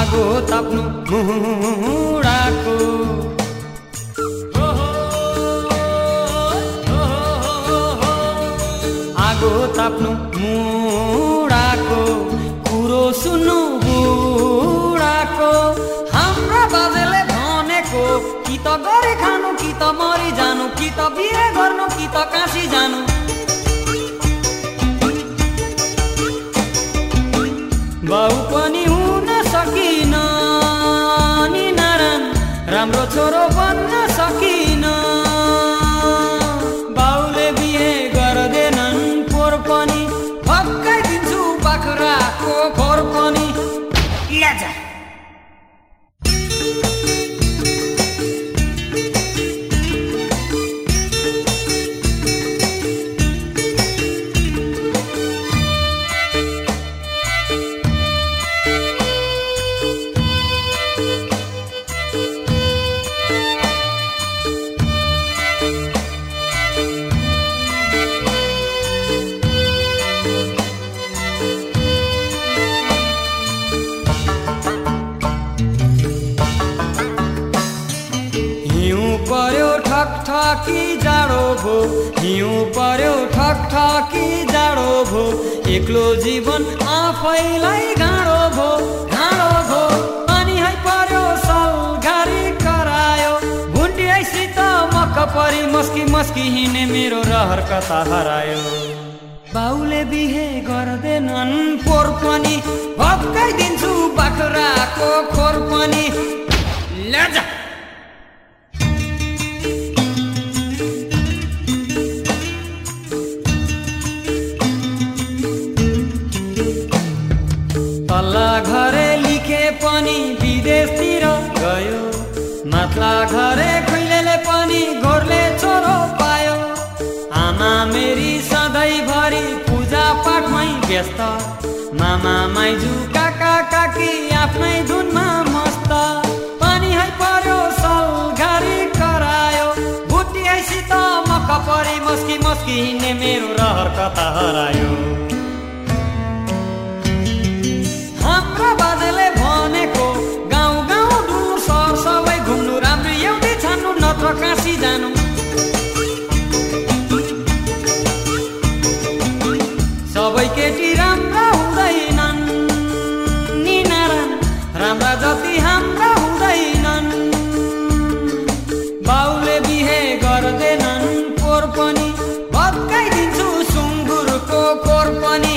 आगो ताप्नु मुडाको आगो ताप्नु मुडाको कुरो सुन्नु बुढाको हाम्रा बाजेले भनेको कि त गरे खानु कि त मरि जानु कि त बिहे गर्नु कि त काशी जानु बाउ पनि हुन सकिन। नि नारायण राम्रो छोरो बन्न सकिन। बाउले बिहे गर्दैनन् पोहोर पनि। फर्काइदिन्छु बाख्राको खोर पनि। ठकठकी जाडो भो। हिउँ पर्यो ठकठकी जाडो भो। एक्लो जीवन आफैलाई गाँडो भो। गाँडो भो। पानी है पर्यो सलघारी करायो। भुन्डी आइसित मक्क परी मस्की मस्की हिँड्ने मेरो रहर कता हरायो। बाउले बिहे गर्दैनन् पोहोर पनि। भत्काइदिन्छु बाख्राको खोर पनि। घरे लिखे पनि विदेशतिर गयो। माथला घरे खुइलेले पनि घोरले छोरो पायो। आमा मेरी सधैँभरि पूजा पाठमै व्यस्त। मामा माइजू काका काकी आफ्नै धुनमा मस्त। पानी है पर्यो सलघारी करायो। बुटी आइसित मक्क परी मस्की मस्की हिँड्ने मेरो रहर कता हरायो। जानु सबै केटी राम्रा हुँदैनन् नि नारायण राम्रा जति हाम्रा हुँदैनन् बाउले बिहे गर्दैनन् पोहोर पनि भत्काइदिन्छु सुँगुरको कोर पनि